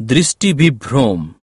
দৃষ্টিবিভ্রম